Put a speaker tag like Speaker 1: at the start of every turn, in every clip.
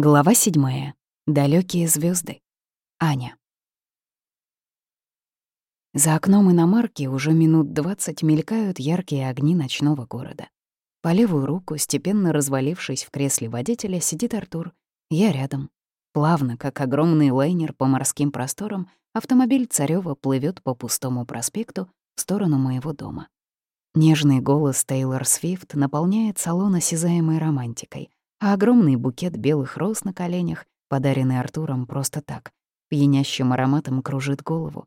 Speaker 1: Глава седьмая. Далекие звезды. Аня. За окном иномарки уже минут двадцать мелькают яркие огни ночного города. По левую руку, степенно развалившись в кресле водителя, сидит Артур. Я рядом. Плавно, как огромный лайнер по морским просторам, автомобиль Царёва плывет по пустому проспекту в сторону моего дома. Нежный голос Тейлор Свифт наполняет салон осязаемой романтикой — а огромный букет белых роз на коленях, подаренный Артуром просто так, пьянящим ароматом кружит голову.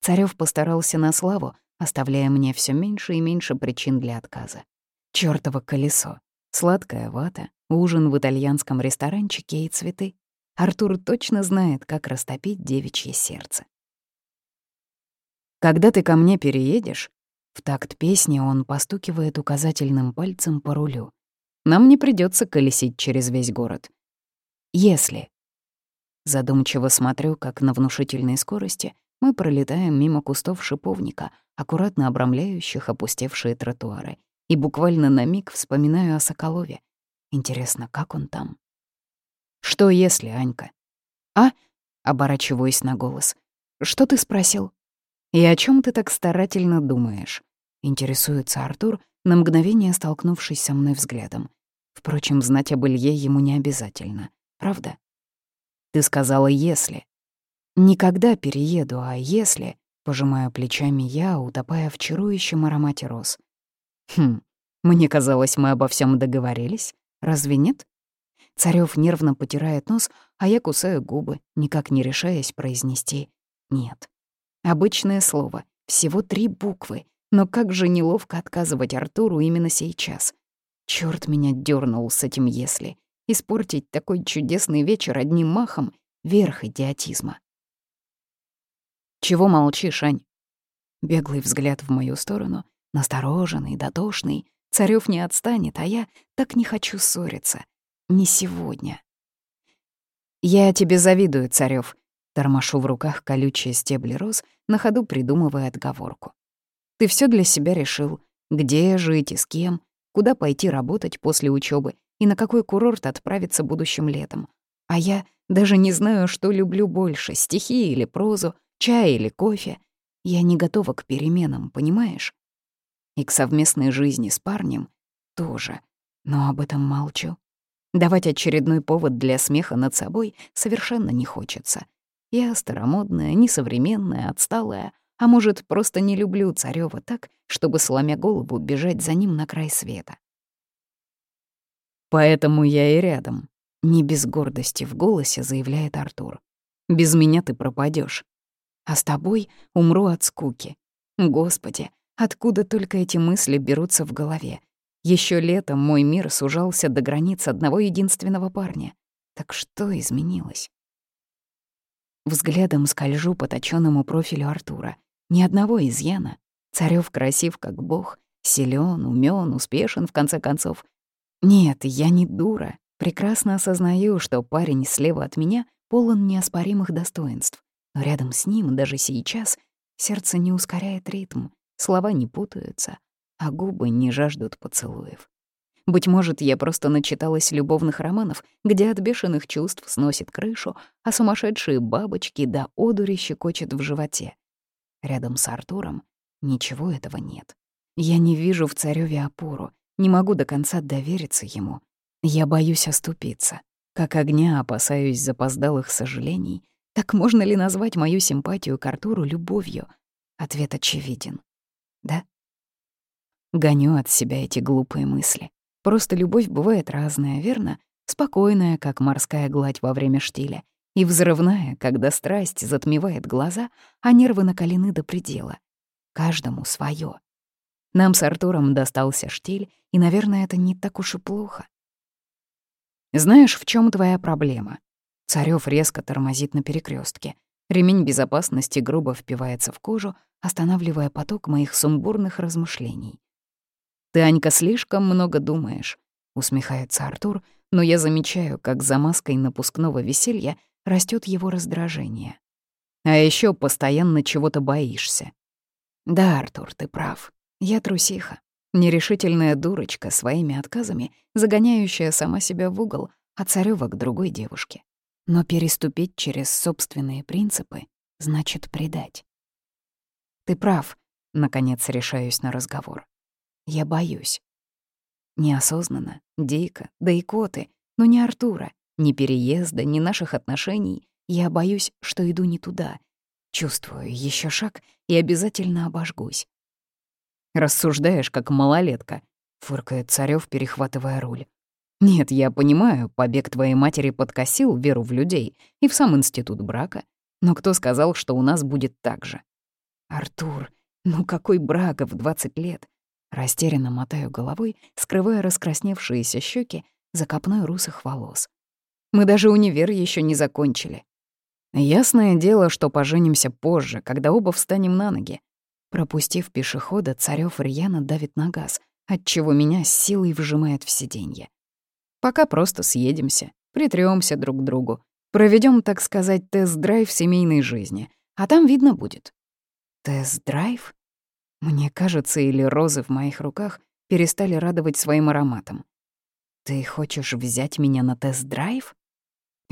Speaker 1: Царёв постарался на славу, оставляя мне все меньше и меньше причин для отказа. Чёртово колесо, сладкая вата, ужин в итальянском ресторанчике и цветы. Артур точно знает, как растопить девичье сердце. «Когда ты ко мне переедешь?» В такт песни он постукивает указательным пальцем по рулю. Нам не придется колесить через весь город. Если. Задумчиво смотрю, как на внушительной скорости мы пролетаем мимо кустов шиповника, аккуратно обрамляющих опустевшие тротуары, и буквально на миг вспоминаю о Соколове. Интересно, как он там? Что если, Анька? А? Оборачиваюсь на голос. Что ты спросил? И о чем ты так старательно думаешь? Интересуется Артур, на мгновение столкнувшись со мной взглядом. Впрочем, знать об Илье ему не обязательно, правда? Ты сказала «если». Никогда перееду, а если, пожимаю плечами я, утопая в чарующем аромате роз. Хм, мне казалось, мы обо всем договорились. Разве нет? Царёв нервно потирает нос, а я кусаю губы, никак не решаясь произнести «нет». Обычное слово, всего три буквы, но как же неловко отказывать Артуру именно сейчас. Черт меня дернул с этим «если». Испортить такой чудесный вечер одним махом — верх идиотизма. «Чего молчишь, Ань?» Беглый взгляд в мою сторону, настороженный, дотошный. Царёв не отстанет, а я так не хочу ссориться. Не сегодня. «Я тебе завидую, Царёв», — тормошу в руках колючие стебли роз, на ходу придумывая отговорку. «Ты все для себя решил. Где жить и с кем? куда пойти работать после учебы и на какой курорт отправиться будущим летом. А я даже не знаю, что люблю больше — стихи или прозу, чай или кофе. Я не готова к переменам, понимаешь? И к совместной жизни с парнем тоже. Но об этом молчу. Давать очередной повод для смеха над собой совершенно не хочется. Я старомодная, несовременная, отсталая, а может, просто не люблю Царёва так, чтобы, сломя голову, бежать за ним на край света. «Поэтому я и рядом», — не без гордости в голосе заявляет Артур. «Без меня ты пропадешь, а с тобой умру от скуки. Господи, откуда только эти мысли берутся в голове? Еще летом мой мир сужался до границ одного единственного парня. Так что изменилось?» Взглядом скольжу по точённому профилю Артура. Ни одного изъяна. Царёв красив как бог, силён, умён, успешен, в конце концов. Нет, я не дура. Прекрасно осознаю, что парень слева от меня полон неоспоримых достоинств. Но рядом с ним, даже сейчас, сердце не ускоряет ритм, слова не путаются, а губы не жаждут поцелуев. Быть может, я просто начиталась любовных романов, где от бешеных чувств сносит крышу, а сумасшедшие бабочки до одури щекочет в животе. Рядом с Артуром ничего этого нет. Я не вижу в Царёве опору, не могу до конца довериться ему. Я боюсь оступиться. Как огня опасаюсь запоздалых сожалений. Так можно ли назвать мою симпатию к Артуру любовью? Ответ очевиден. Да? Гоню от себя эти глупые мысли. Просто любовь бывает разная, верно? Спокойная, как морская гладь во время штиля, и взрывная, когда страсть затмевает глаза, а нервы накалены до предела. Каждому свое. Нам с Артуром достался штиль, и, наверное, это не так уж и плохо. «Знаешь, в чем твоя проблема?» Царёв резко тормозит на перекрестке. Ремень безопасности грубо впивается в кожу, останавливая поток моих сумбурных размышлений. «Ты, Анька, слишком много думаешь», — усмехается Артур, но я замечаю, как за маской напускного веселья растет его раздражение. А еще постоянно чего-то боишься. Да, Артур, ты прав. Я трусиха. Нерешительная дурочка своими отказами, загоняющая сама себя в угол, а Царёва к другой девушке. Но переступить через собственные принципы значит предать. «Ты прав», — наконец решаюсь на разговор. «Я боюсь». Неосознанно, дико, да и коты, но не Артура, ни переезда, ни наших отношений. Я боюсь, что иду не туда. Чувствую еще шаг и обязательно обожгусь. «Рассуждаешь, как малолетка», — фыркает Царёв, перехватывая руль. «Нет, я понимаю, побег твоей матери подкосил веру в людей и в сам институт брака. Но кто сказал, что у нас будет так же?» «Артур, ну какой брак в 20 лет?» Растерянно мотаю головой, скрывая раскрасневшиеся щеки за копной русых волос. «Мы даже универ еще не закончили». «Ясное дело, что поженимся позже, когда оба встанем на ноги». Пропустив пешехода, Царёв рьяно давит на газ, отчего меня с силой вжимает в сиденье. Пока просто съедемся, притрёмся друг к другу, проведем, так сказать, тест-драйв семейной жизни, а там видно будет. Тест-драйв? Мне кажется, или розы в моих руках перестали радовать своим ароматом. Ты хочешь взять меня на тест-драйв?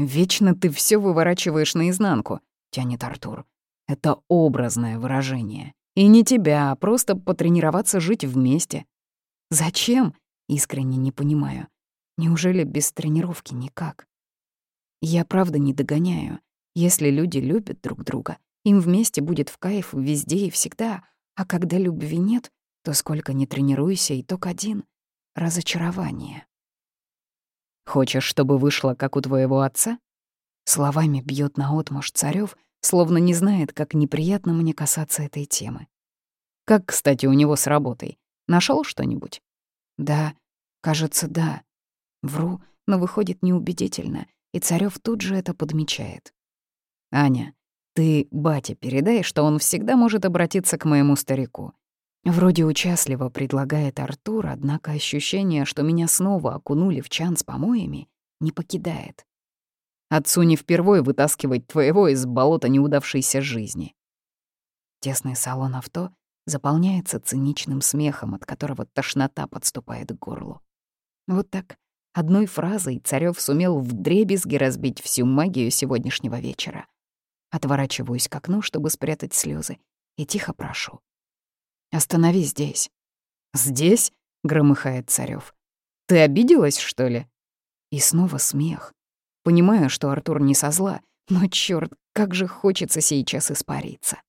Speaker 1: Вечно ты все выворачиваешь наизнанку, тянет Артур. Это образное выражение. И не тебя, а просто потренироваться жить вместе. Зачем? Искренне не понимаю. Неужели без тренировки никак? Я правда не догоняю. Если люди любят друг друга, им вместе будет в кайф везде и всегда, а когда любви нет, то сколько ни тренируйся, итог один — разочарование. «Хочешь, чтобы вышло, как у твоего отца?» Словами бьет наотмашь Царёв, словно не знает, как неприятно мне касаться этой темы. «Как, кстати, у него с работой? Нашел что-нибудь?» «Да, кажется, да. Вру, но выходит неубедительно, и Царёв тут же это подмечает. «Аня, ты бате передай, что он всегда может обратиться к моему старику». Вроде участливо предлагает Артур, однако ощущение, что меня снова окунули в чан с помоями, не покидает. Отцу не впервой вытаскивать твоего из болота неудавшейся жизни. Тесный салон авто заполняется циничным смехом, от которого тошнота подступает к горлу. Вот так Одной фразой Царёв сумел вдребезги разбить всю магию сегодняшнего вечера. Отворачиваюсь к окну, чтобы спрятать слезы, и тихо прошу. «Останови здесь». «Здесь?» — громыхает Царёв. «Ты обиделась, что ли?» И снова смех. Понимаю, что Артур не со зла, но чёрт, как же хочется сейчас испариться.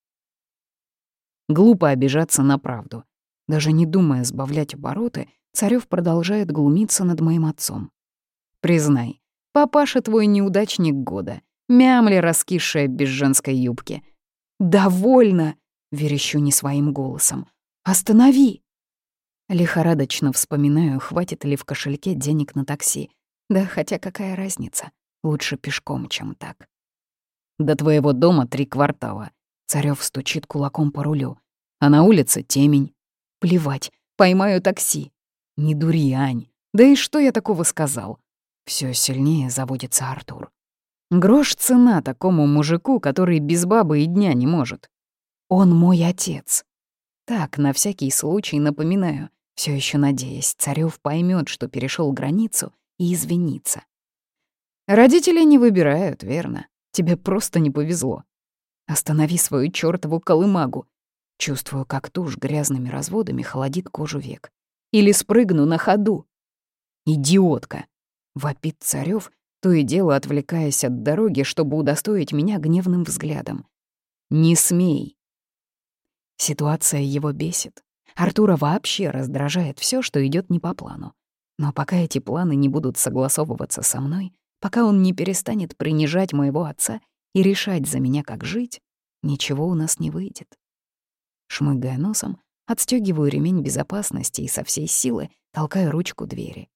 Speaker 1: Глупо обижаться на правду. Даже не думая сбавлять обороты, Царёв продолжает глумиться над моим отцом. «Признай, папаша твой неудачник года, мямли раскисшая без женской юбки». «Довольно!» — верещу не своим голосом. «Останови!» Лихорадочно вспоминаю, хватит ли в кошельке денег на такси. Да хотя какая разница? Лучше пешком, чем так. До твоего дома три квартала. Царёв стучит кулаком по рулю. А на улице темень. Плевать, поймаю такси. Не дури, Ань. Да и что я такого сказал? Все сильнее заводится Артур. Грош цена такому мужику, который без бабы и дня не может. Он мой отец. Так, на всякий случай напоминаю, все еще надеясь, Царев поймет, что перешел границу и извинится. Родители не выбирают, верно? Тебе просто не повезло. Останови свою чёртову колымагу. Чувствую, как тушь грязными разводами холодит кожу век или спрыгну на ходу. «Идиотка!» — вопит Царёв, то и дело отвлекаясь от дороги, чтобы удостоить меня гневным взглядом. «Не смей!» Ситуация его бесит. Артура вообще раздражает все, что идет не по плану. Но пока эти планы не будут согласовываться со мной, пока он не перестанет принижать моего отца и решать за меня, как жить, ничего у нас не выйдет. Шмыгая носом, Отстёгиваю ремень безопасности и со всей силы толкаю ручку двери.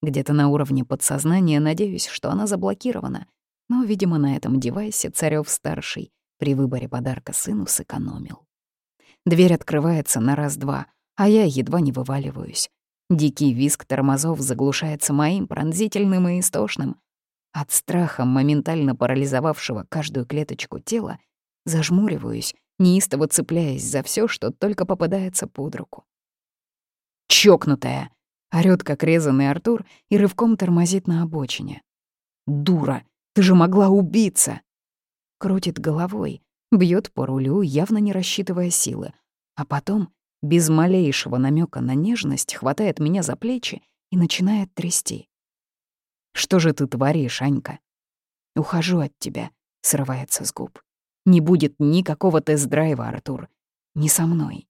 Speaker 1: Где-то на уровне подсознания надеюсь, что она заблокирована, но, видимо, на этом девайсе Царёв-старший при выборе подарка сыну сэкономил. Дверь открывается на раз-два, а я едва не вываливаюсь. Дикий визг тормозов заглушается моим пронзительным и истошным. От страха, моментально парализовавшего каждую клеточку тела, зажмуриваюсь неистово цепляясь за все, что только попадается под руку. «Чокнутая!» — орёт, как резанный Артур, и рывком тормозит на обочине. Дура, ты же могла убиться!» Крутит головой, бьет по рулю, явно не рассчитывая силы, а потом, без малейшего намека на нежность, хватает меня за плечи и начинает трясти. «Что же ты творишь, Анька?» «Ухожу от тебя», — срывается с губ. «Не будет никакого тест-драйва, Артур. Не со мной».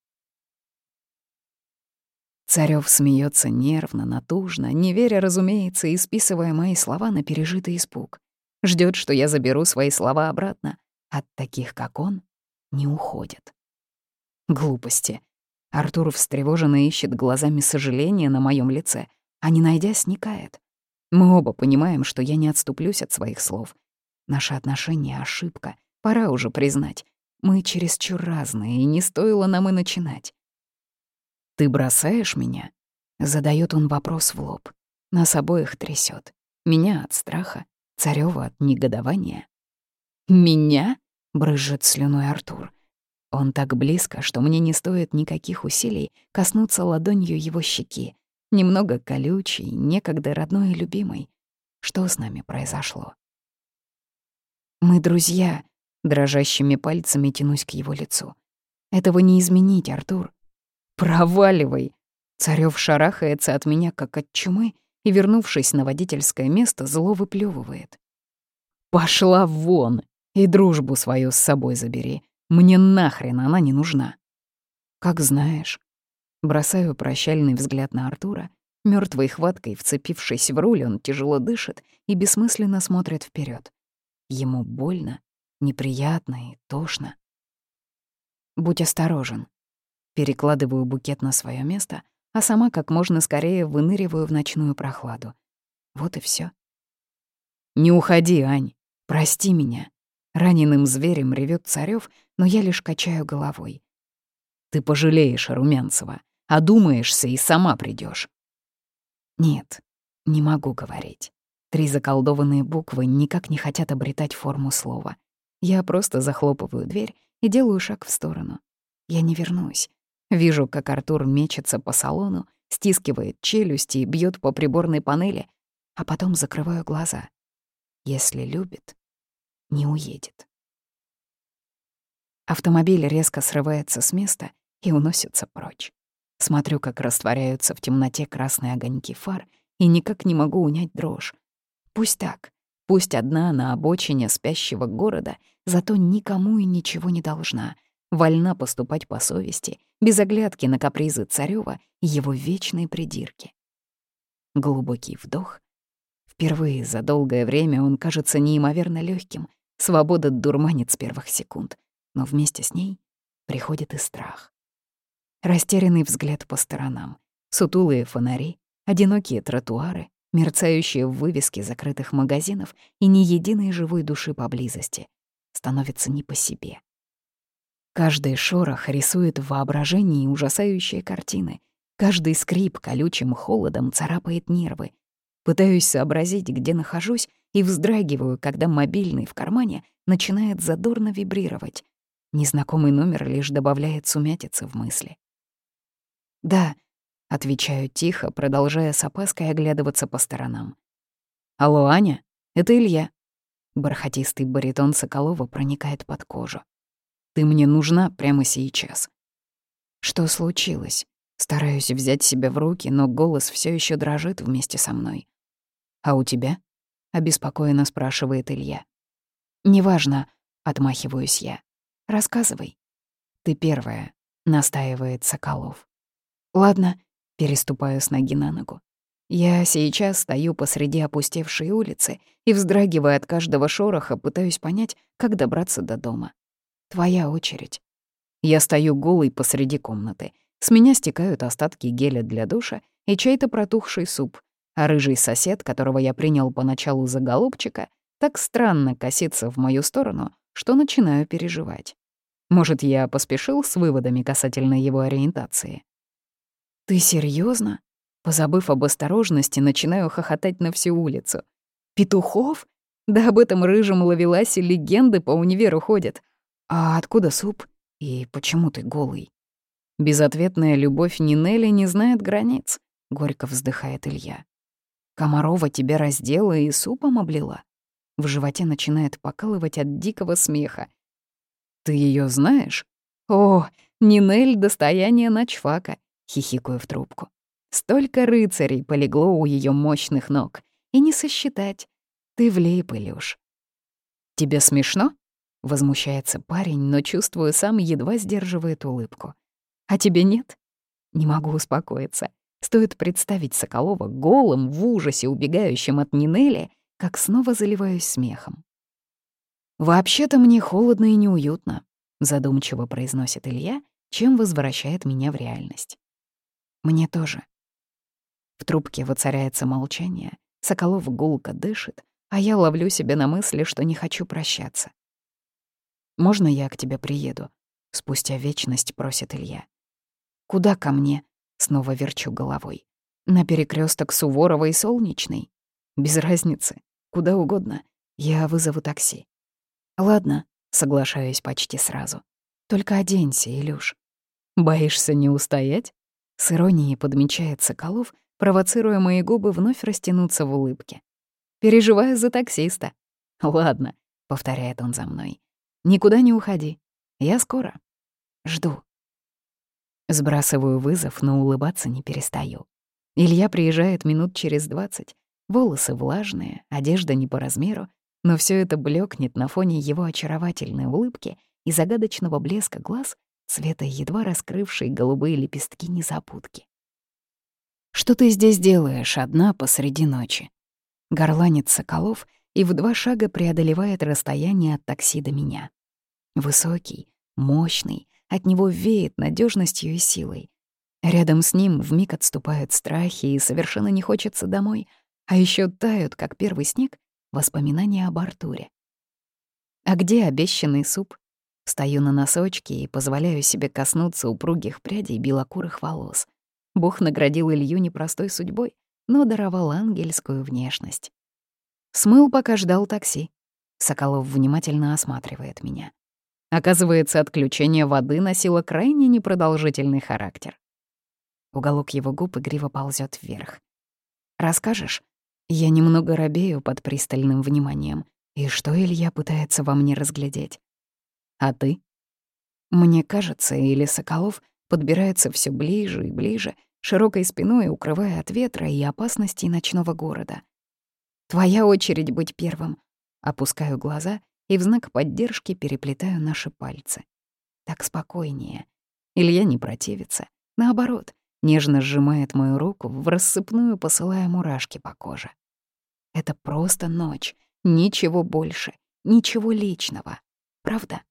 Speaker 1: Царёв смеется нервно, натужно, не веря, разумеется, и списывая мои слова на пережитый испуг. Ждет, что я заберу свои слова обратно. От таких, как он, не уходит. Глупости. Артур встревоженно ищет глазами сожаления на моем лице, а не найдя, сникает. Мы оба понимаем, что я не отступлюсь от своих слов. Наши отношения — ошибка, пора уже признать. Мы чересчур разные, и не стоило нам и начинать. «Ты бросаешь меня?» — задает он вопрос в лоб. Нас обоих трясет. Меня от страха, Царёва от негодования. «Меня?» — брызжет слюной Артур. Он так близко, что мне не стоит никаких усилий коснуться ладонью его щеки. Немного колючий, некогда родной и любимый. Что с нами произошло? Мы друзья, дрожащими пальцами тянусь к его лицу. Этого не изменить, Артур. «Проваливай!» Царёв шарахается от меня, как от чумы, и, вернувшись на водительское место, зло выплёвывает. «Пошла вон! И дружбу свою с собой забери. Мне нахрен она не нужна!» «Как знаешь». Бросаю прощальный взгляд на Артура. Мёртвой хваткой, вцепившись в руль, он тяжело дышит и бессмысленно смотрит вперед. Ему больно, неприятно и тошно. «Будь осторожен», Перекладываю букет на свое место, а сама как можно скорее выныриваю в ночную прохладу. Вот и все. «Не уходи, Ань, прости меня». Раненым зверем ревет Царёв, но я лишь качаю головой. «Ты пожалеешь, Румянцева, одумаешься и сама придешь. Нет, не могу говорить. Три заколдованные буквы никак не хотят обретать форму слова. Я просто захлопываю дверь и делаю шаг в сторону. Я не вернусь. Вижу, как Артур мечется по салону, стискивает челюсти и бьет по приборной панели, а потом закрываю глаза. Если любит, не уедет. Автомобиль резко срывается с места и уносится прочь. Смотрю, как растворяются в темноте красные огоньки фар, и никак не могу унять дрожь. Пусть так, пусть одна на обочине спящего города, зато никому и ничего не должна — вольна поступать по совести, без оглядки на капризы Царёва и его вечные придирки. Глубокий вдох. Впервые за долгое время он кажется неимоверно легким, свобода дурманит с первых секунд, но вместе с ней приходит и страх. Растерянный взгляд по сторонам, сутулые фонари, одинокие тротуары, мерцающие вывески закрытых магазинов и ни единой живой души поблизости. Становится не по себе. Каждый шорох рисует в воображении ужасающие картины. Каждый скрип колючим холодом царапает нервы. Пытаюсь сообразить, где нахожусь, и вздрагиваю, когда мобильный в кармане начинает задорно вибрировать. Незнакомый номер лишь добавляет сумятицы в мысли. «Да», — отвечаю тихо, продолжая с опаской оглядываться по сторонам. «Алло, Аня, это Илья». Бархатистый баритон Соколова проникает под кожу. Ты мне нужна прямо сейчас. Что случилось? Стараюсь взять себя в руки, но голос все еще дрожит вместе со мной. А у тебя? Обеспокоенно спрашивает Илья. Неважно, отмахиваюсь я. Рассказывай. Ты первая, настаивает Соколов. Ладно, переступаю с ноги на ногу. Я сейчас стою посреди опустевшей улицы и, вздрагивая от каждого шороха, пытаюсь понять, как добраться до дома. Твоя очередь. Я стою голый посреди комнаты. С меня стекают остатки геля для душа и чей-то протухший суп, а рыжий сосед, которого я принял поначалу за голубчика, так странно косится в мою сторону, что начинаю переживать. Может, я поспешил с выводами касательно его ориентации? «Ты серьезно? Позабыв об осторожности, начинаю хохотать на всю улицу. «Петухов? Да об этом рыжем ловеласе легенды по универу ходят. «А откуда суп? И почему ты голый?» Безответная любовь Нинели не знает границ, — горько вздыхает Илья. Комарова тебя раздела и супом облила. В животе начинает покалывать от дикого смеха. «Ты ее знаешь?» «О, Нинель — достояние ночфака», — хихикаю в трубку. «Столько рыцарей полегло у ее мощных ног. И не сосчитать. Ты влип, Илюш». «Тебе смешно?» — возмущается парень, но, чувствую, сам едва сдерживает улыбку. «А тебе нет?» Не могу успокоиться. Стоит представить Соколова голым, в ужасе убегающим от Нинели, как снова заливаюсь смехом. «Вообще-то мне холодно и неуютно», — задумчиво произносит Илья, чем возвращает меня в реальность. «Мне тоже». В трубке воцаряется молчание, Соколов гулко дышит, а я ловлю себя на мысли, что не хочу прощаться. «Можно я к тебе приеду?» — спустя вечность просит Илья. «Куда ко мне?» — снова верчу головой. «На перекресток Суворова и Солнечной? Без разницы. Куда угодно. Я вызову такси». «Ладно», — соглашаюсь почти сразу. «Только оденься, Илюш». «Боишься не устоять?» С иронией подмечает Соколов, провоцируя мои губы вновь растянуться в улыбке. «Переживаю за таксиста». «Ладно», — повторяет он за мной. «Никуда не уходи. Я скоро. Жду». Сбрасываю вызов, но улыбаться не перестаю. Илья приезжает минут через двадцать. Волосы влажные, одежда не по размеру, но все это блекнет на фоне его очаровательной улыбки и загадочного блеска глаз цвета едва раскрывшей голубые лепестки незапутки. «Что ты здесь делаешь одна посреди ночи?» Горланит Соколов и в два шага преодолевает расстояние от такси до меня. Высокий, мощный, от него веет надежностью и силой. Рядом с ним вмиг отступают страхи и совершенно не хочется домой, а еще тают, как первый снег, Воспоминания об Артуре. А где обещанный суп? Стою на носочки и позволяю себе коснуться упругих прядей белокурых волос. Бог наградил Илью непростой судьбой, но даровал ангельскую внешность. Смыл, пока ждал такси. Соколов внимательно осматривает меня. Оказывается, отключение воды носило крайне непродолжительный характер. Уголок его губ игриво ползет вверх. «Расскажешь?» Я немного робею под пристальным вниманием. И что Илья пытается во мне разглядеть? А ты? Мне кажется, или Соколов подбирается все ближе и ближе, широкой спиной укрывая от ветра и опасностей ночного города. Твоя очередь быть первым. Опускаю глаза и в знак поддержки переплетаю наши пальцы. Так спокойнее. Илья не противится. Наоборот, нежно сжимает мою руку в рассыпную, посылая мурашки по коже. Это просто ночь, ничего больше, ничего личного. Правда?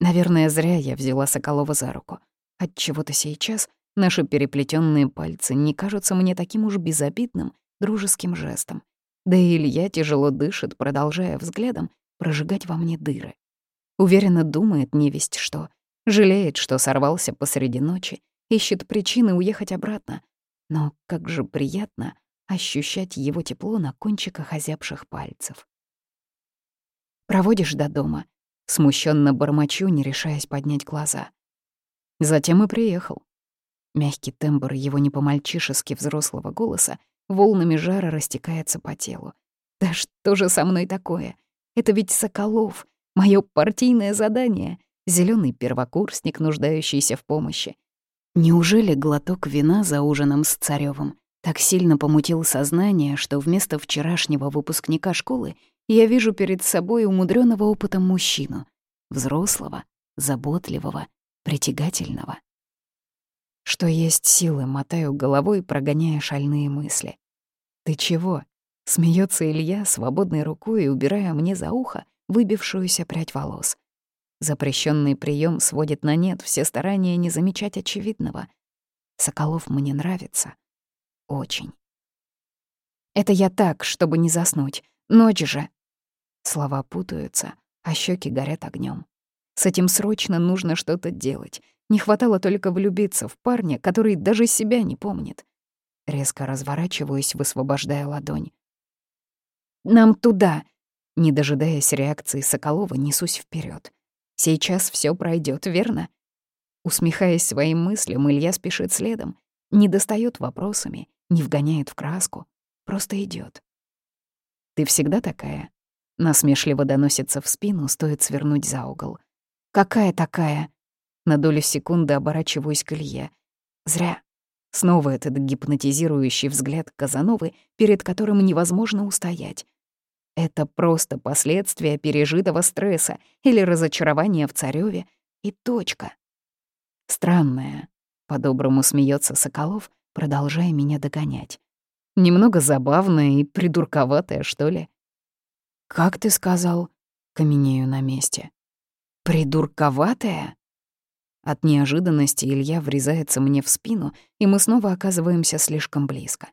Speaker 1: Наверное, зря я взяла Соколова за руку. От чего то сейчас наши переплетенные пальцы не кажутся мне таким уж безобидным, дружеским жестом. Да и Илья тяжело дышит, продолжая взглядом прожигать во мне дыры. Уверенно думает невесть что, жалеет, что сорвался посреди ночи, ищет причины уехать обратно. Но как же приятно ощущать его тепло на кончиках озябших пальцев. «Проводишь до дома?» Смущенно бормочу, не решаясь поднять глаза. Затем и приехал. Мягкий тембр его не по-мальчишески взрослого голоса волнами жара растекается по телу. «Да что же со мной такое? Это ведь Соколов, мое партийное задание, зеленый первокурсник, нуждающийся в помощи. Неужели глоток вина за ужином с Царевым так сильно помутил сознание, что вместо вчерашнего выпускника школы я вижу перед собой умудренного опытом мужчину, взрослого, заботливого, притягательного. Что есть силы, мотаю головой, прогоняя шальные мысли. «Ты чего?» — смеется Илья, свободной рукой убирая мне за ухо выбившуюся прядь волос. Запрещенный прием сводит на нет все старания не замечать очевидного. Соколов мне нравится. Очень. Это я так, чтобы не заснуть. Ночь же. Слова путаются, а щеки горят огнем. С этим срочно нужно что-то делать. Не хватало только влюбиться в парня, который даже себя не помнит. Резко разворачиваюсь, высвобождая ладонь. «Нам туда!» Не дожидаясь реакции Соколова, несусь вперед. Сейчас все пройдет, верно? Усмехаясь своим мыслям, Илья спешит следом, не достает вопросами, не вгоняет в краску, просто идет. «Ты всегда такая?» Насмешливо доносится в спину, стоит свернуть за угол. «Какая такая?» На долю секунды оборачиваюсь к Илье. Зря. Снова этот гипнотизирующий взгляд Казановы, перед которым невозможно устоять. Это просто последствия пережитого стресса или разочарования в Царёве и точка. Странная. По-доброму смеется Соколов, продолжая меня догонять. Немного забавная и придурковатая, что ли. «Как ты сказал?» — каменею на месте. «Придурковатая?» От неожиданности Илья врезается мне в спину, и мы снова оказываемся слишком близко.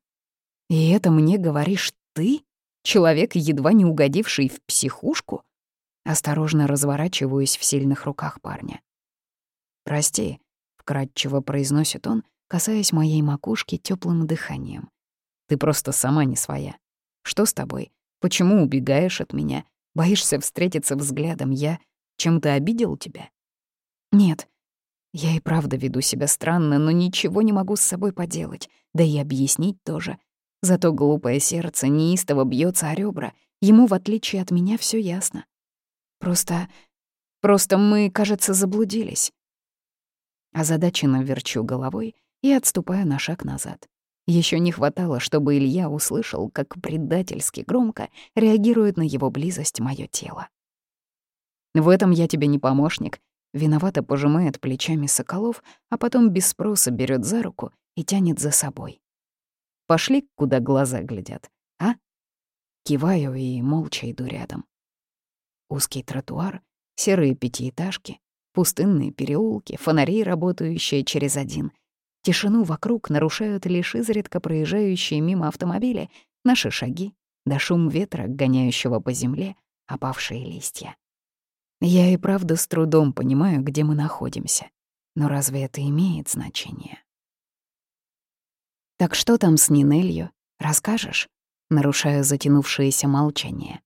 Speaker 1: «И это мне говоришь ты? Человек, едва не угодивший в психушку?» Осторожно разворачиваюсь в сильных руках парня. «Прости», — вкратчиво произносит он, касаясь моей макушки теплым дыханием. «Ты просто сама не своя. Что с тобой? Почему убегаешь от меня? Боишься встретиться взглядом? Я чем-то обидел тебя?» «Нет», я и правда веду себя странно, но ничего не могу с собой поделать, да и объяснить тоже. Зато глупое сердце неистово бьется о ребра. Ему, в отличие от меня, все ясно. Просто... просто мы, кажется, заблудились. Озадаченно верчу головой и отступаю на шаг назад. Еще не хватало, чтобы Илья услышал, как предательски громко реагирует на его близость мое тело. В этом я тебе не помощник, Виновато пожимает плечами Соколов, а потом без спроса берет за руку и тянет за собой. «Пошли, куда глаза глядят, а?» Киваю и молча иду рядом. Узкий тротуар, серые пятиэтажки, пустынные переулки, фонари, работающие через один. Тишину вокруг нарушают лишь изредка проезжающие мимо автомобили, наши шаги, да шум ветра, гоняющего по земле опавшие листья. Я и правда с трудом понимаю, где мы находимся. Но разве это имеет значение? «Так что там с Нинелью? Расскажешь?» Нарушая затянувшееся молчание.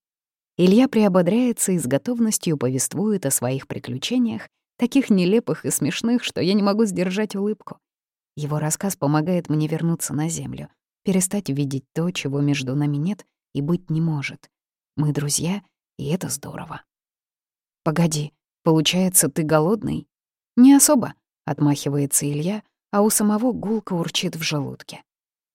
Speaker 1: Илья приободряется и с готовностью повествует о своих приключениях, таких нелепых и смешных, что я не могу сдержать улыбку. Его рассказ помогает мне вернуться на землю, перестать видеть то, чего между нами нет и быть не может. Мы друзья, и это здорово. «Погоди, получается, ты голодный?» «Не особо», — отмахивается Илья, а у самого гулко урчит в желудке.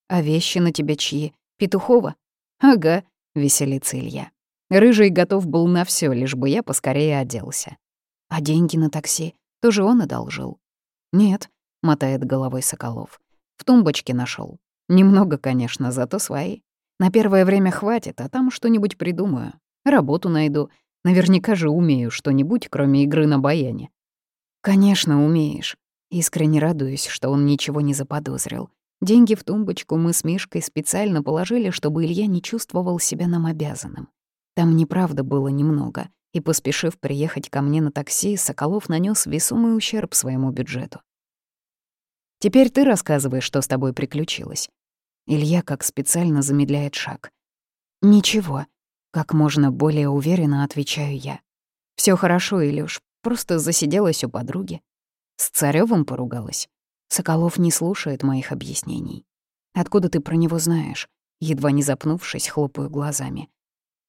Speaker 1: «А вещи на тебе чьи? Петухова?» «Ага», — веселится Илья. Рыжий готов был на все, лишь бы я поскорее оделся. «А деньги на такси? Тоже он одолжил?» «Нет», — мотает головой Соколов. «В тумбочке нашел. Немного, конечно, зато свои. На первое время хватит, а там что-нибудь придумаю. Работу найду, Наверняка же умею что-нибудь, кроме игры на баяне. Конечно, умеешь. Искренне радуюсь, что он ничего не заподозрил. Деньги в тумбочку мы с Мишкой специально положили, чтобы Илья не чувствовал себя нам обязанным. Там неправда было немного, и, поспешив приехать ко мне на такси, Соколов нанес весомый ущерб своему бюджету. «Теперь ты рассказывай, что с тобой приключилось». Илья как специально замедляет шаг. «Ничего», как можно более уверенно отвечаю я. Все хорошо, Илюш, просто засиделась у подруги. С Царёвым поругалась. Соколов не слушает моих объяснений. Откуда ты про него знаешь? Едва не запнувшись, хлопаю глазами.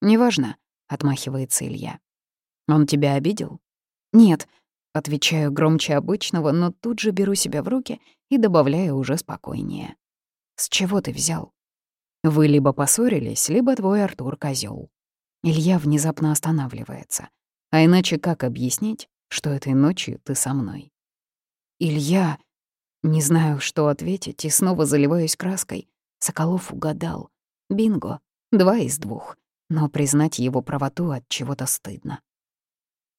Speaker 1: «Неважно», — отмахивается Илья. «Он тебя обидел?» «Нет», — отвечаю громче обычного, но тут же беру себя в руки и добавляю уже спокойнее. «С чего ты взял?» «Вы либо поссорились, либо твой Артур козел. Илья внезапно останавливается. А иначе как объяснить, что этой ночью ты со мной? Илья... Не знаю, что ответить, и снова заливаюсь краской. Соколов угадал. Бинго. Два из двух. Но признать его правоту от чего-то стыдно.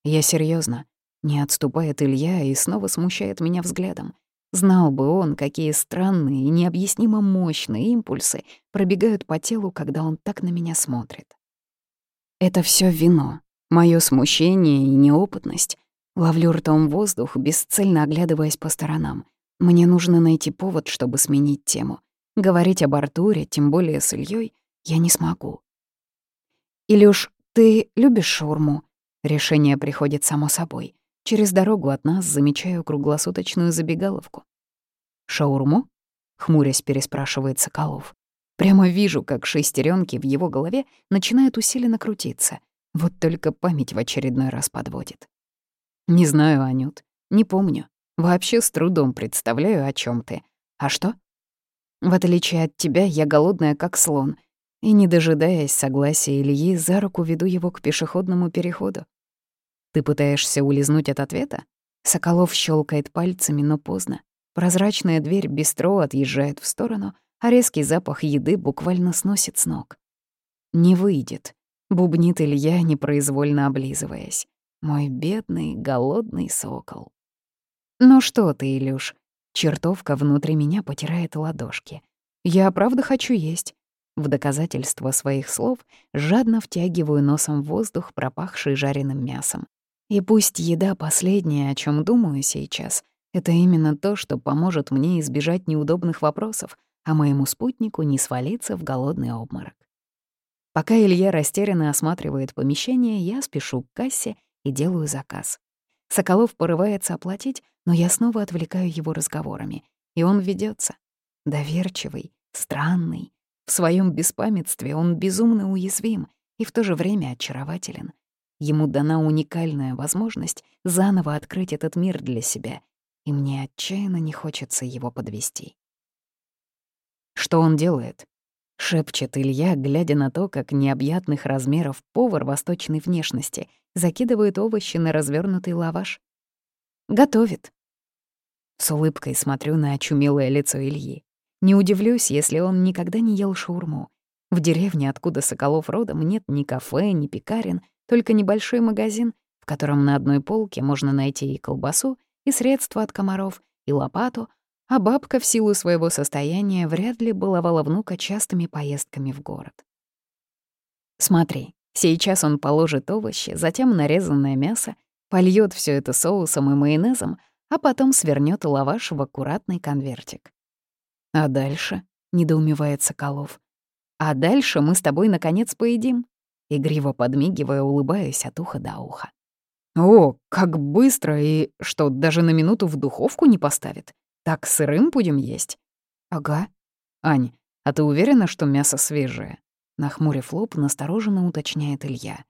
Speaker 1: Я серьезно. Не отступает Илья и снова смущает меня взглядом. Знал бы он, какие странные и необъяснимо мощные импульсы пробегают по телу, когда он так на меня смотрит. Это все вино, мое смущение и неопытность. Ловлю ртом воздух, бесцельно оглядываясь по сторонам. Мне нужно найти повод, чтобы сменить тему. Говорить об Артуре, тем более с Ильей, я не смогу. «Илюш, ты любишь шаурму?» Решение приходит само собой. Через дорогу от нас замечаю круглосуточную забегаловку. «Шаурму?» — хмурясь переспрашивает Соколов. Прямо вижу, как шестеренки в его голове начинают усиленно крутиться. Вот только память в очередной раз подводит. Не знаю, Анют, не помню. Вообще с трудом представляю, о чем ты. А что? В отличие от тебя, я голодная, как слон, и, не дожидаясь согласия Ильи, за руку веду его к пешеходному переходу. Ты пытаешься улизнуть от ответа? Соколов щелкает пальцами, но поздно. Прозрачная дверь бистро отъезжает в сторону, а резкий запах еды буквально сносит с ног. «Не выйдет», — бубнит Илья, непроизвольно облизываясь. «Мой бедный, голодный сокол». «Ну что ты, Илюш?» Чертовка внутри меня потирает ладошки. «Я правда хочу есть». В доказательство своих слов жадно втягиваю носом воздух, пропахший жареным мясом. И пусть еда последняя, о чем думаю сейчас, это именно то, что поможет мне избежать неудобных вопросов, а моему спутнику не свалиться в голодный обморок. Пока Илья растерянно осматривает помещение, я спешу к кассе и делаю заказ. Соколов порывается оплатить, но я снова отвлекаю его разговорами, и он ведется. Доверчивый, странный. В своем беспамятстве он безумно уязвим и в то же время очарователен. Ему дана уникальная возможность заново открыть этот мир для себя, и мне отчаянно не хочется его подвести. Что он делает? Шепчет Илья, глядя на то, как необъятных размеров повар восточной внешности закидывает овощи на развернутый лаваш. Готовит. С улыбкой смотрю на очумелое лицо Ильи. Не удивлюсь, если он никогда не ел шаурму. В деревне, откуда Соколов родом, нет ни кафе, ни пекарен, только небольшой магазин, в котором на одной полке можно найти и колбасу, и средства от комаров, и лопату, а бабка в силу своего состояния вряд ли баловала внука частыми поездками в город. Смотри, сейчас он положит овощи, затем нарезанное мясо, польет все это соусом и майонезом, а потом свернет лаваш в аккуратный конвертик. «А дальше?» — недоумевает Соколов. «А дальше мы с тобой, наконец, поедим?» Игриво подмигивая, улыбаясь от уха до уха. «О, как быстро! И что, даже на минуту в духовку не поставит? Так сырым будем есть?» «Ага». «Ань, а ты уверена, что мясо свежее?» Нахмурив лоб, настороженно уточняет Илья.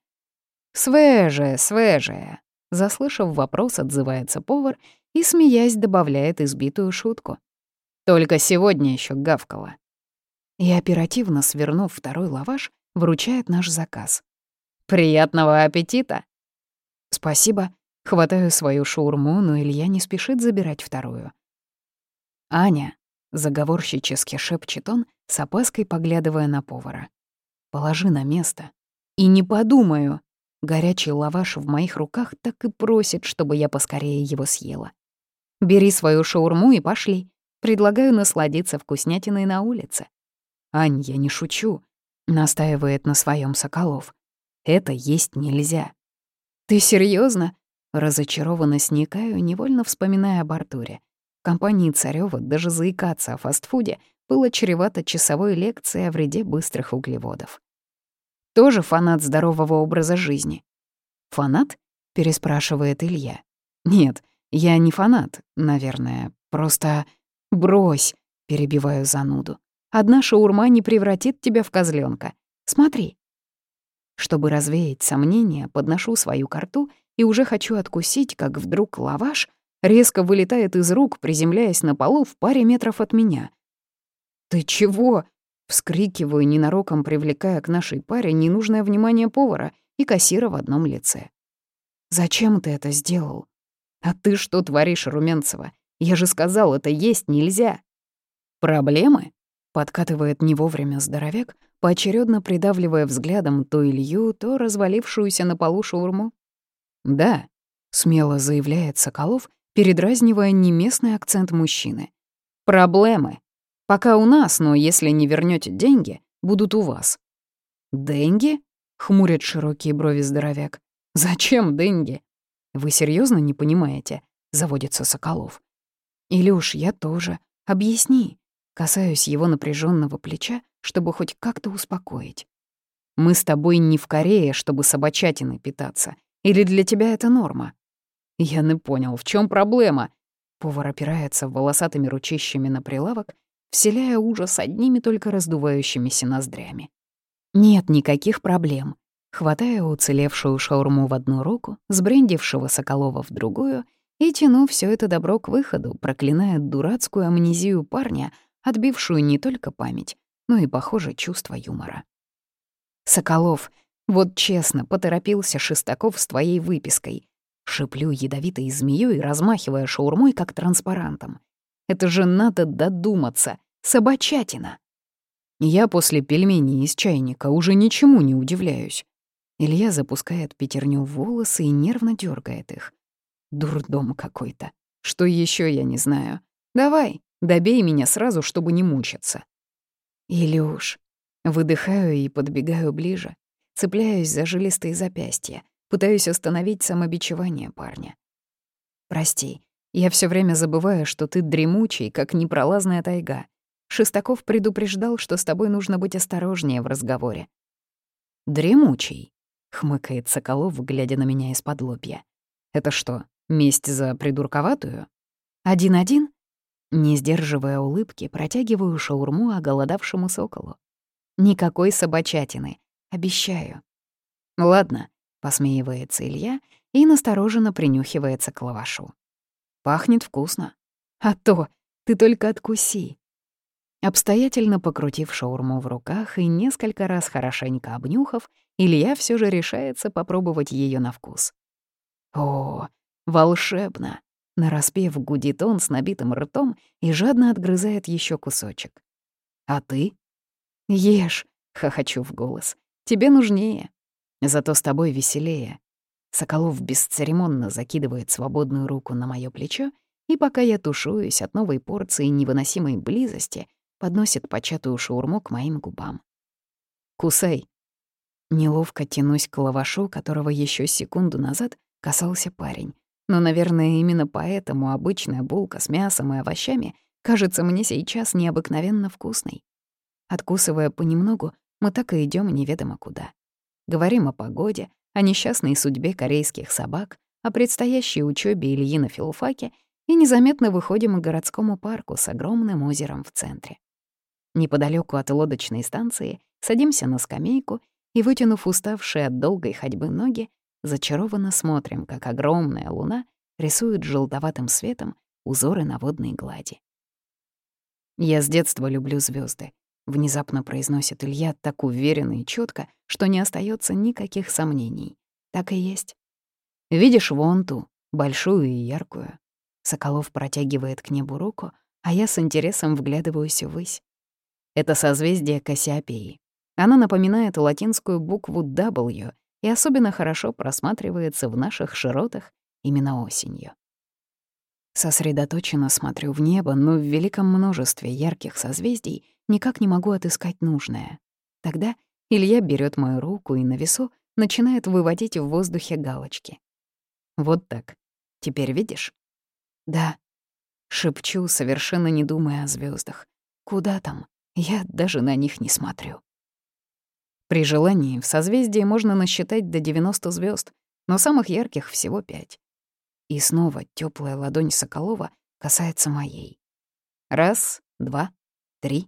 Speaker 1: «Свежее, свежее!» Заслышав вопрос, отзывается повар и, смеясь, добавляет избитую шутку. «Только сегодня еще гавкала». И оперативно свернув второй лаваш, вручает наш заказ. «Приятного аппетита!» «Спасибо». Хватаю свою шаурму, но Илья не спешит забирать вторую. «Аня», — заговорщически шепчет он, с опаской поглядывая на повара. «Положи на место. И не подумаю». Горячий лаваш в моих руках так и просит, чтобы я поскорее его съела. «Бери свою шаурму и пошли. Предлагаю насладиться вкуснятиной на улице». «Ань, я не шучу», — настаивает на своем Соколов. «Это есть нельзя». «Ты серьезно? Разочарованно сникаю, невольно вспоминая об Артуре. Компании Царёва даже заикаться о фастфуде было чревато часовой лекцией о вреде быстрых углеводов. Тоже фанат здорового образа жизни. «Фанат?» — переспрашивает Илья. «Нет, я не фанат, наверное. Просто брось», — перебиваю зануду. «Одна шаурма не превратит тебя в козленка. Смотри». Чтобы развеять сомнения, подношу свою карту и уже хочу откусить, как вдруг лаваш резко вылетает из рук, приземляясь на полу в паре метров от меня. «Ты чего?» — вскрикиваю, ненароком привлекая к нашей паре ненужное внимание повара и кассира в одном лице. «Зачем ты это сделал?» «А ты что творишь, Румянцева? Я же сказал, это есть нельзя!» «Проблемы?» — подкатывает не вовремя здоровяк, поочередно придавливая взглядом то Илью, то развалившуюся на полу шаурму. «Да», — смело заявляет Соколов передразнивая неместный акцент мужчины. «Проблемы. Пока у нас, но если не вернете деньги, будут у вас». «Деньги?» — хмурит широкие брови здоровяк. «Зачем деньги?» «Вы серьезно не понимаете?» — заводится Соколов. «Илюш, я тоже. Объясни». Касаюсь его напряженного плеча, чтобы хоть как-то успокоить. «Мы с тобой не в Корее, чтобы собачатиной питаться. Или для тебя это норма?» Я не понял, в чем проблема? Повар опирается волосатыми ручищами на прилавок, вселяя ужас одними только раздувающимися ноздрями. Нет никаких проблем. хватая уцелевшую шаурму в одну руку, сбрендившего Соколова в другую и тяну все это добро к выходу, проклиная дурацкую амнезию парня, отбившую не только память, но и, похоже, чувство юмора. «Соколов, вот честно, поторопился Шестаков с твоей выпиской. Шиплю ядовитой змеёй, размахивая шаурмой, как транспарантом. Это же надо додуматься. Собачатина. Я после пельменей из чайника уже ничему не удивляюсь. Илья запускает пятерню в волосы и нервно дергает их. Дурдом какой-то. Что еще я не знаю. Давай, добей меня сразу, чтобы не мучиться. Илюш. Выдыхаю и подбегаю ближе. Цепляюсь за жилистые запястья. Пытаюсь остановить самобичевание парня. «Прости, я все время забываю, что ты дремучий, как непролазная тайга. Шестаков предупреждал, что с тобой нужно быть осторожнее в разговоре». «Дремучий», — хмыкает Соколов, глядя на меня из-под лобья. «Это что, месть за придурковатую?» «Один-один?» Не сдерживая улыбки, протягиваю шаурму оголодавшему соколу. «Никакой собачатины. Обещаю». «Ладно, Посмеивается Илья и настороженно принюхивается к лавашу. Пахнет вкусно. А то, ты только откуси. Обстоятельно покрутив шаурму в руках и несколько раз хорошенько обнюхав, Илья все же решается попробовать ее на вкус. О, волшебно! Нараспев гудит он с набитым ртом и жадно отгрызает еще кусочек. «А ты?» «Ешь», — хохочу в голос. «Тебе нужнее». Зато с тобой веселее. Соколов бесцеремонно закидывает свободную руку на моё плечо, и пока я тушуюсь от новой порции невыносимой близости, подносит початую шаурму к моим губам. «Кусай!» Неловко тянусь к лавашу, которого еще секунду назад касался парень. Но, наверное, именно поэтому обычная булка с мясом и овощами кажется мне сейчас необыкновенно вкусной. Откусывая понемногу, мы так и идем неведомо куда. Говорим о погоде, о несчастной судьбе корейских собак, о предстоящей учебе Ильи на филфаке и незаметно выходим к городскому парку с огромным озером в центре. Неподалеку от лодочной станции садимся на скамейку и, вытянув уставшие от долгой ходьбы ноги, зачарованно смотрим, как огромная луна рисует желтоватым светом узоры на водной глади. Я с детства люблю звезды, внезапно произносит Илья так уверенно и четко, что не остается никаких сомнений. Так и есть. Видишь вон ту, большую и яркую. Соколов протягивает к небу руку, а я с интересом вглядываюсь ввысь. Это созвездие Кассиопеи. Она напоминает латинскую букву W и особенно хорошо просматривается в наших широтах именно осенью. Сосредоточенно смотрю в небо, но в великом множестве ярких созвездий никак не могу отыскать нужное. Тогда Илья берет мою руку и на весу начинает выводить в воздухе галочки. Вот так. Теперь видишь? Да. Шепчу, совершенно не думая о звездах. Куда там? Я даже на них не смотрю. При желании в созвездии можно насчитать до 90 звезд, но самых ярких всего пять. И снова теплая ладонь Соколова касается моей. Раз, два, три.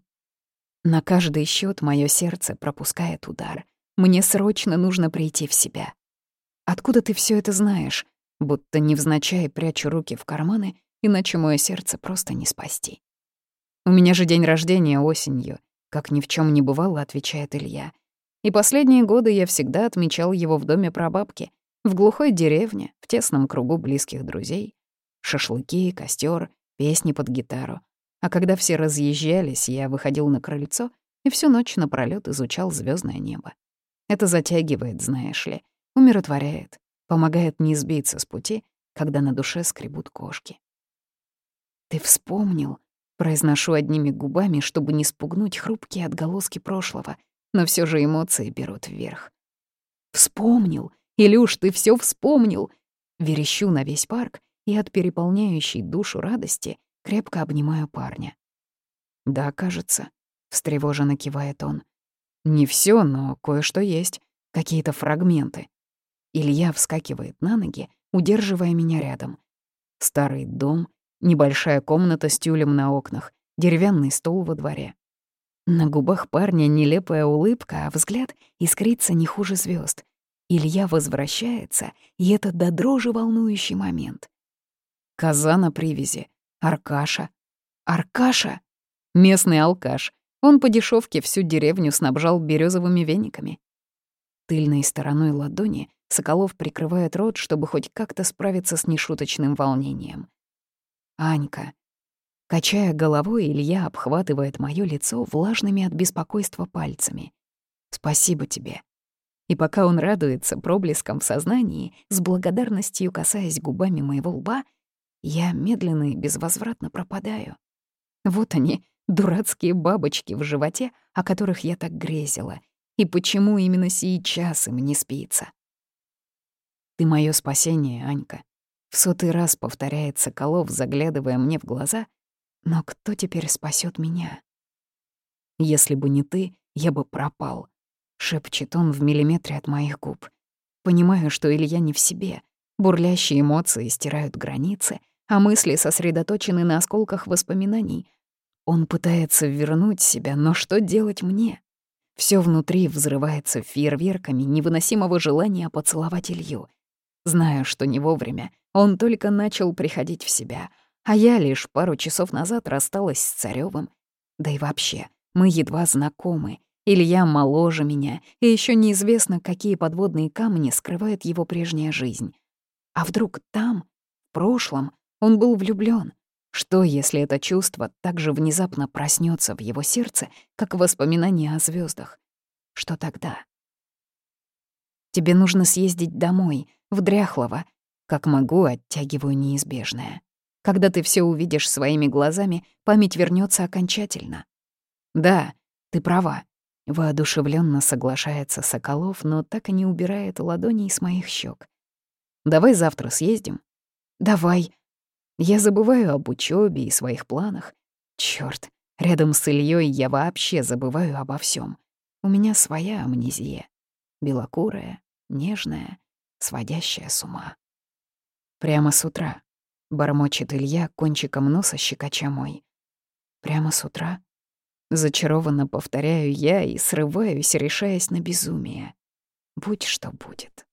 Speaker 1: На каждый счет мое сердце пропускает удар. Мне срочно нужно прийти в себя. Откуда ты все это знаешь? Будто невзначай прячу руки в карманы, иначе мое сердце просто не спасти. У меня же день рождения осенью, как ни в чем не бывало, отвечает Илья. И последние годы я всегда отмечал его в доме прабабки, в глухой деревне, в тесном кругу близких друзей. Шашлыки, костер, песни под гитару. А когда все разъезжались, я выходил на крыльцо и всю ночь напролёт изучал звездное небо. Это затягивает, знаешь ли, умиротворяет, помогает не сбиться с пути, когда на душе скребут кошки. «Ты вспомнил?» — произношу одними губами, чтобы не спугнуть хрупкие отголоски прошлого, но все же эмоции берут вверх. «Вспомнил! Илюш, ты все вспомнил!» Верещу на весь парк и от переполняющей душу радости Крепко обнимаю парня. «Да, кажется», — встревоженно кивает он. «Не все, но кое-что есть. Какие-то фрагменты». Илья вскакивает на ноги, удерживая меня рядом. Старый дом, небольшая комната с тюлем на окнах, деревянный стол во дворе. На губах парня нелепая улыбка, а взгляд искрится не хуже звезд. Илья возвращается, и это до дрожи волнующий момент. Коза на привязи, Аркаша. Аркаша? Местный алкаш. Он по дешевке всю деревню снабжал березовыми вениками. Тыльной стороной ладони Соколов прикрывает рот, чтобы хоть как-то справиться с нешуточным волнением. «Анька». Качая головой, Илья обхватывает моё лицо влажными от беспокойства пальцами. «Спасибо тебе». И пока он радуется проблеском в сознании, с благодарностью касаясь губами моего лба, я медленно и безвозвратно пропадаю. Вот они, дурацкие бабочки в животе, о которых я так грезила, и почему именно сейчас им не спится. «Ты моё спасение, Анька», — в сотый раз повторяет Соколов, заглядывая мне в глаза. «Но кто теперь спасет меня?» «Если бы не ты, я бы пропал», — шепчет он в миллиметре от моих губ. Понимаю, что Илья не в себе. Бурлящие эмоции стирают границы, а мысли сосредоточены на осколках воспоминаний. Он пытается вернуть себя, но что делать мне? Все внутри взрывается фейерверками невыносимого желания поцеловать Илью — Знаю, что не вовремя. Он только начал приходить в себя, а я лишь пару часов назад рассталась с Царёвым. Да и вообще, мы едва знакомы. Илья моложе меня, и еще неизвестно, какие подводные камни скрывает его прежняя жизнь. А вдруг там, в прошлом, он был влюблён? Что, если это чувство так же внезапно проснется в его сердце, как воспоминание о звездах? Что тогда? Тебе нужно съездить домой, в Дряхлово. Как могу, оттягиваю неизбежное. Когда ты все увидишь своими глазами, память вернется окончательно. Да, ты права. Воодушевленно соглашается Соколов, но так и не убирает ладоней с моих щек. Давай завтра съездим. Давай. Я забываю об учебе и своих планах. Черт, рядом с Ильей я вообще забываю обо всем. У меня своя амнезия белокурая, нежная, сводящая с ума. Прямо с утра, бормочет Илья кончиком носа щекоча мой. Прямо с утра? Зачарованно повторяю я и срываюсь, решаясь на безумие. Будь что будет.